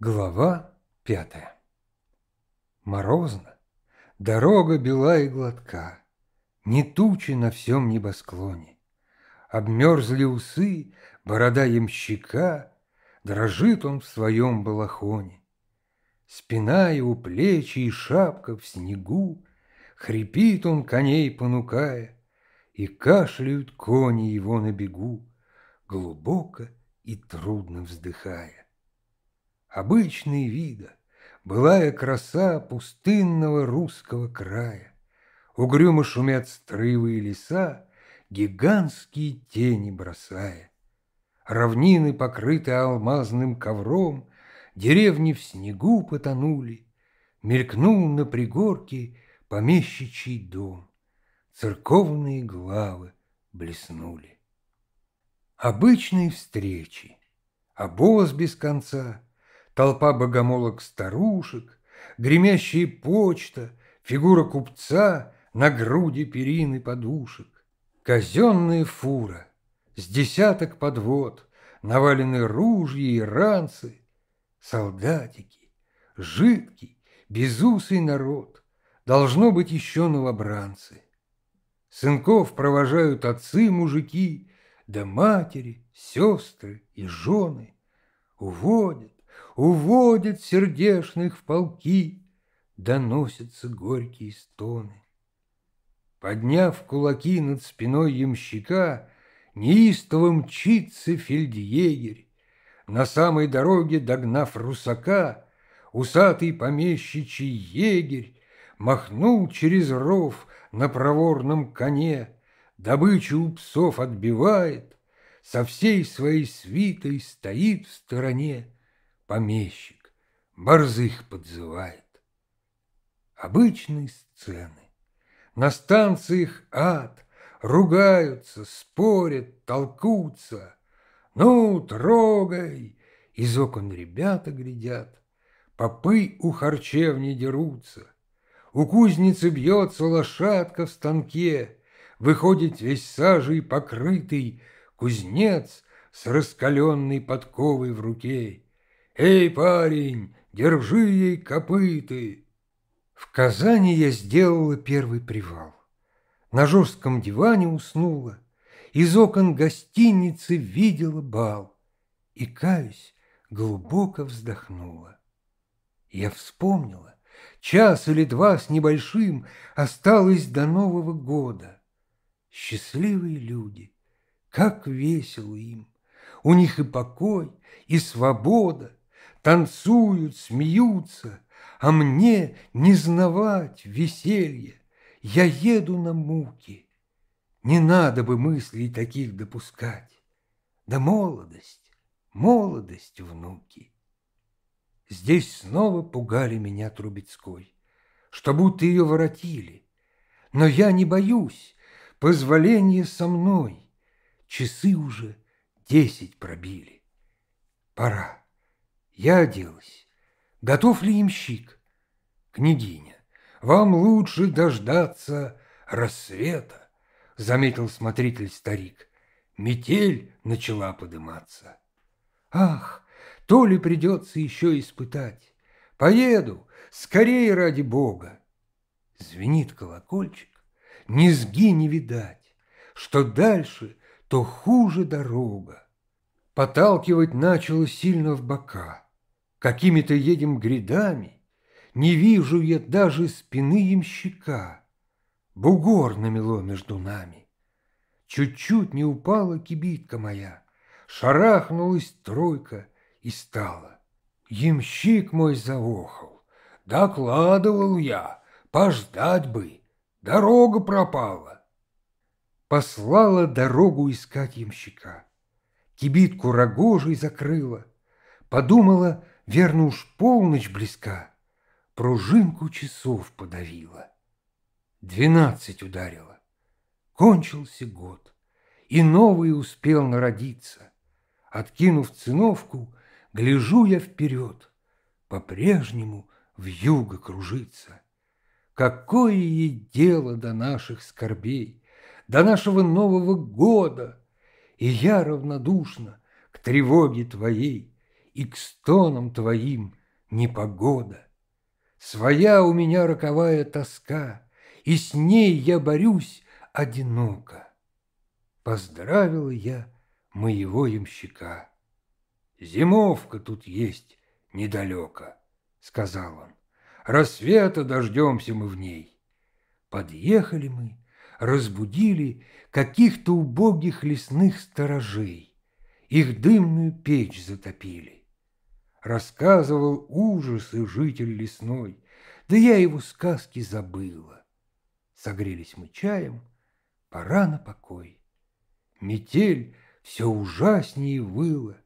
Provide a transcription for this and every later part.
Глава пятая. Морозно, дорога бела и гладка, Не тучи на всем небосклоне. Обмерзли усы, борода ямщика, Дрожит он в своем балахоне. Спина его, плечи и шапка в снегу, Хрипит он коней понукая, И кашляют кони его на бегу, Глубоко и трудно вздыхая обычные вида, Былая краса пустынного русского края. Угрюмо шумят стрывые леса, Гигантские тени бросая. Равнины, покрыты алмазным ковром, Деревни в снегу потонули, Мелькнул на пригорке помещичий дом, Церковные главы блеснули. Обычные встречи, обоз без конца — толпа богомолок-старушек, гремящая почта, фигура купца на груди перины подушек, казенная фура, с десяток подвод, навалены ружья и ранцы, солдатики, жидкий, безусый народ, должно быть еще новобранцы. Сынков провожают отцы-мужики, да матери, сестры и жены, уводят, Уводят сердешных в полки, Доносятся горькие стоны. Подняв кулаки над спиной ямщика, Неистово мчится фельдъегерь. На самой дороге, догнав русака, Усатый помещичий егерь Махнул через ров на проворном коне, Добычу у псов отбивает, Со всей своей свитой стоит в стороне, помещик, борзых подзывает. Обычные сцены. На станциях ад, ругаются, спорят, толкутся. Ну, трогай! Из окон ребята глядят, попы у харчевни дерутся. У кузницы бьется лошадка в станке, Выходит весь сажей покрытый Кузнец с раскаленной подковой в руке. «Эй, парень, держи ей копыты!» В Казани я сделала первый привал. На жестком диване уснула, Из окон гостиницы видела бал И, каюсь, глубоко вздохнула. Я вспомнила, час или два с небольшим Осталось до Нового года. Счастливые люди, как весело им! У них и покой, и свобода, танцуют, смеются, а мне не знавать веселье, я еду на муки. Не надо бы мыслей таких допускать. Да молодость, молодость, внуки. Здесь снова пугали меня Трубецкой, что будто ее воротили. Но я не боюсь, позволение со мной. Часы уже десять пробили. Пора. Я оделась. Готов ли имщик? Княгиня, вам лучше дождаться рассвета, Заметил смотритель старик. Метель начала подыматься. Ах, то ли придется еще испытать. Поеду, скорее ради Бога. Звенит колокольчик, низги не видать, Что дальше, то хуже дорога. Поталкивать начало сильно в бока. Какими-то едем грядами, Не вижу я даже спины ямщика. Бугор намело между нами. Чуть-чуть не упала кибитка моя, Шарахнулась тройка и стала. Ямщик мой заохал. Докладывал я, пождать бы, дорога пропала. Послала дорогу искать ямщика. Кибитку рогожей закрыла. Подумала, Верно уж полночь близка, Пружинку часов подавила. Двенадцать ударила. Кончился год, И новый успел народиться. Откинув циновку, Гляжу я вперед, По-прежнему в юго кружится. Какое ей дело до наших скорбей, До нашего Нового года! И я равнодушна к тревоге твоей, и к стонам твоим непогода. Своя у меня роковая тоска, и с ней я борюсь одиноко. Поздравила я моего ямщика. Зимовка тут есть недалеко, сказал он. Рассвета дождемся мы в ней. Подъехали мы, разбудили каких-то убогих лесных сторожей. Их дымную печь затопили. Рассказывал ужасы житель лесной, да я его сказки забыла. Согрелись мы чаем, пора на покой. Метель все ужаснее выла.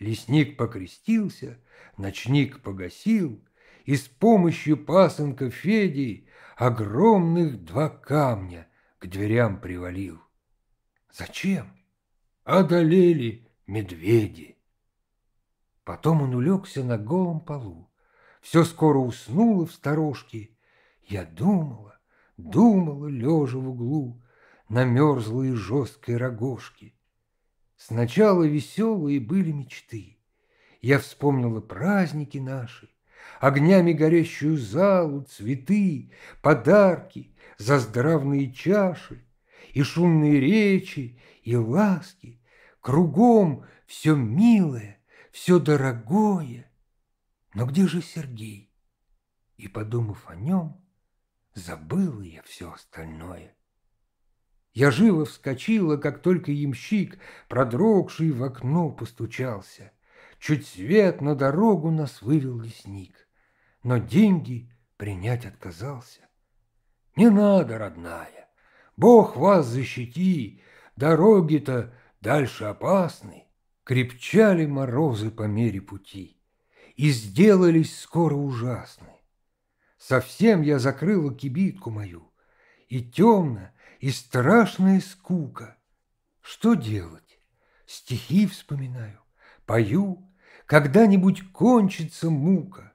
Лесник покрестился, ночник погасил, И с помощью пасынка Феди Огромных два камня к дверям привалил. Зачем? Одолели медведи. Потом он улегся на голом полу. Все скоро уснуло в сторожке. Я думала, думала, лежа в углу, На мерзлой жесткой рогожке. Сначала веселые были мечты. Я вспомнила праздники наши, Огнями горящую залу, цветы, Подарки, заздравные чаши, И шумные речи, и ласки. Кругом все милое, все дорогое. Но где же Сергей? И, подумав о нем, забыла я все остальное. Я живо вскочила, как только ямщик, продрогший в окно, постучался. Чуть свет на дорогу нас вывел лесник, но деньги принять отказался. Не надо, родная, Бог вас защити, дороги-то дальше опасны. Крепчали морозы по мере пути и сделались скоро ужасны. Совсем я закрыла кибитку мою, и темно, и страшная скука. Что делать? Стихи вспоминаю, пою, когда-нибудь кончится мука.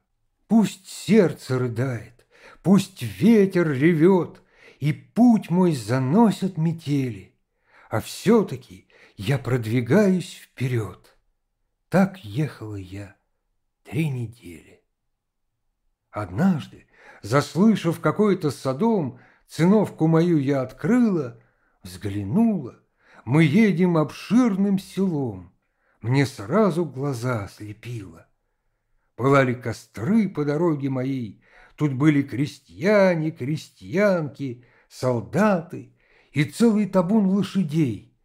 Пусть сердце рыдает, пусть ветер ревет, и путь мой заносят метели, а все-таки я продвигаюсь вперед. Так ехала я три недели. Однажды, заслышав какой-то садом, Циновку мою я открыла, взглянула. Мы едем обширным селом. Мне сразу глаза слепило. Пылали костры по дороге моей. Тут были крестьяне, крестьянки, солдаты и целый табун лошадей.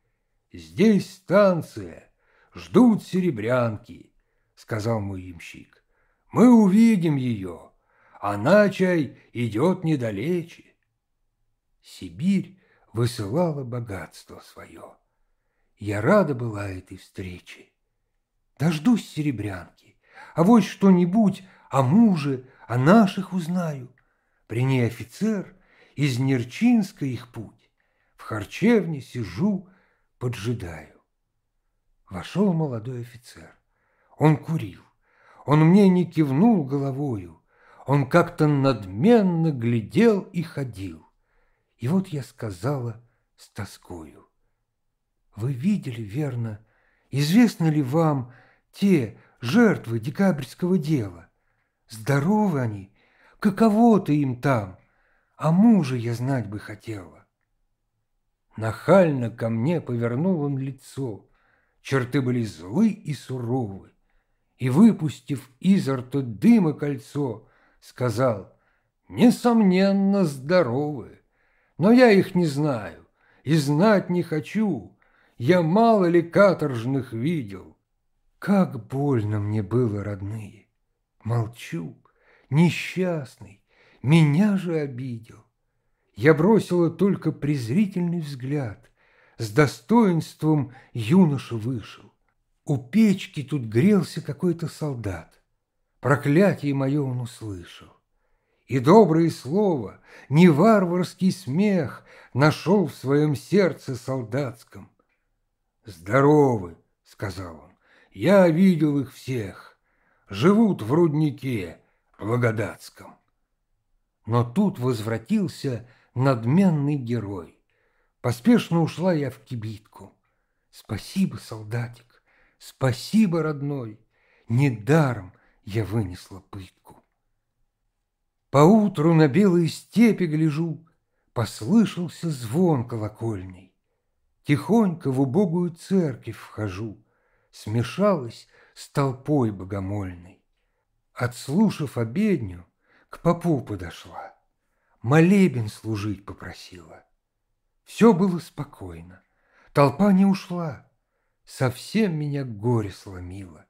Здесь станция, ждут серебрянки, сказал мой ямщик. Мы увидим ее, она, чай, идет недалече. Сибирь высылала богатство свое. Я рада была этой встрече. Дождусь серебрянки, а вот что-нибудь о муже, о наших узнаю. При ней офицер, из Нерчинска их путь. В харчевне сижу, поджидаю. Вошел молодой офицер. Он курил. Он мне не кивнул головою. Он как-то надменно глядел и ходил. И вот я сказала с тоскою. Вы видели, верно, известны ли вам те жертвы декабрьского дела? Здоровы они, каково-то им там, а мужа я знать бы хотела. Нахально ко мне повернул он лицо, черты были злы и суровы, и, выпустив изо рта дыма кольцо, сказал, несомненно, здоровы но я их не знаю и знать не хочу. Я мало ли каторжных видел. Как больно мне было, родные. Молчу, несчастный, меня же обидел. Я бросила только презрительный взгляд. С достоинством юноша вышел. У печки тут грелся какой-то солдат. Проклятие мое он услышал и доброе слово, не варварский смех нашел в своем сердце солдатском. «Здоровы», — сказал он, — «я видел их всех, живут в руднике Благодатском». Но тут возвратился надменный герой. Поспешно ушла я в кибитку. Спасибо, солдатик, спасибо, родной. недаром я вынесла пытку. Поутру на белые степи гляжу, Послышался звон колокольный. Тихонько в убогую церковь вхожу, Смешалась с толпой богомольной. Отслушав обедню, к попу подошла, Молебен служить попросила. Все было спокойно, толпа не ушла, Совсем меня горе сломило.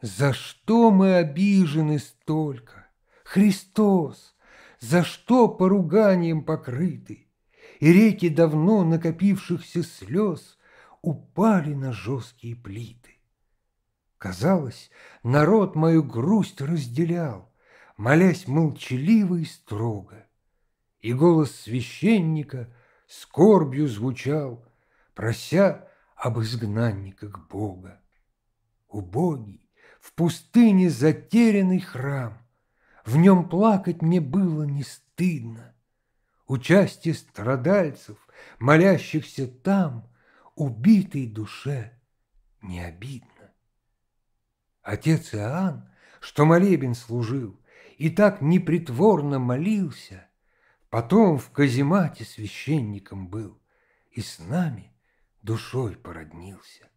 За что мы обижены столько? Христос, за что поруганием покрыты? И реки давно накопившихся слез упали на жесткие плиты. Казалось, народ мою грусть разделял, молясь молчаливо и строго. И голос священника скорбью звучал, прося об изгнанниках Бога. Убогий, в пустыне затерянный храм, В нем плакать мне было не стыдно. Участие страдальцев, молящихся там, Убитой душе не обидно. Отец Иоанн, что молебен служил, И так непритворно молился, Потом в каземате священником был И с нами душой породнился.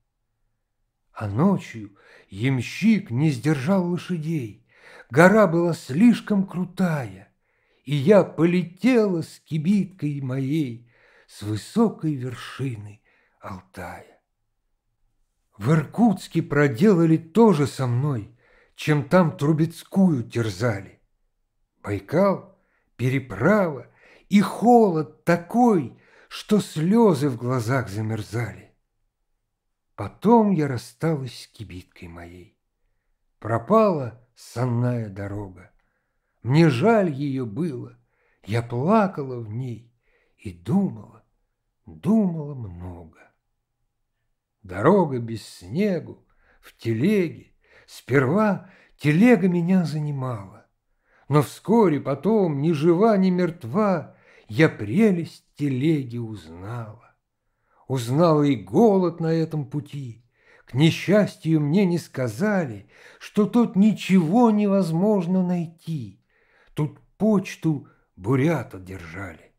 А ночью ямщик не сдержал лошадей, Гора была слишком крутая, И я полетела с кибиткой моей С высокой вершины Алтая. В Иркутске проделали то же со мной, Чем там Трубецкую терзали. Байкал, переправа и холод такой, Что слезы в глазах замерзали. Потом я рассталась с кибиткой моей. Пропала сонная дорога. Мне жаль ее было, я плакала в ней и думала, думала много. Дорога без снегу, в телеге. Сперва телега меня занимала, но вскоре потом, ни жива, ни мертва, я прелесть телеги узнала. Узнала и голод на этом пути. К несчастью, мне не сказали, что тут ничего невозможно найти. Тут почту бурята держали.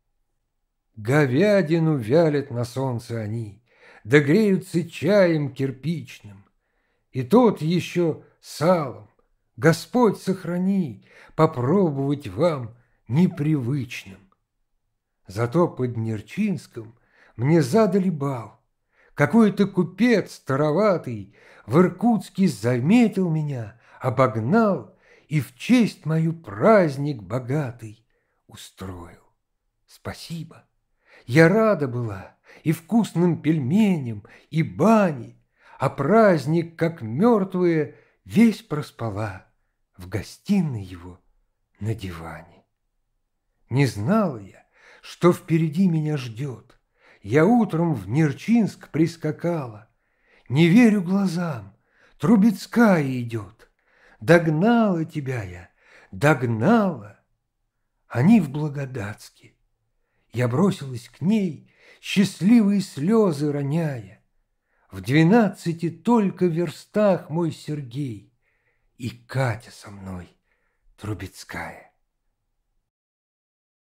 Говядину вялят на солнце они, да греются чаем кирпичным. И тот еще салом, Господь сохрани, попробовать вам непривычным. Зато под Нерчинском мне задали бал. Какой-то купец староватый в Иркутске заметил меня, обогнал и в честь мою праздник богатый устроил. Спасибо. Я рада была и вкусным пельменям, и бане, а праздник, как мертвые, весь проспала в гостиной его на диване. Не знала я, что впереди меня ждет, я утром в Нерчинск прискакала. Не верю глазам, Трубецкая идет. Догнала тебя я, догнала. Они в Благодатске. Я бросилась к ней, счастливые слезы роняя. В двенадцати только верстах мой Сергей И Катя со мной, Трубецкая.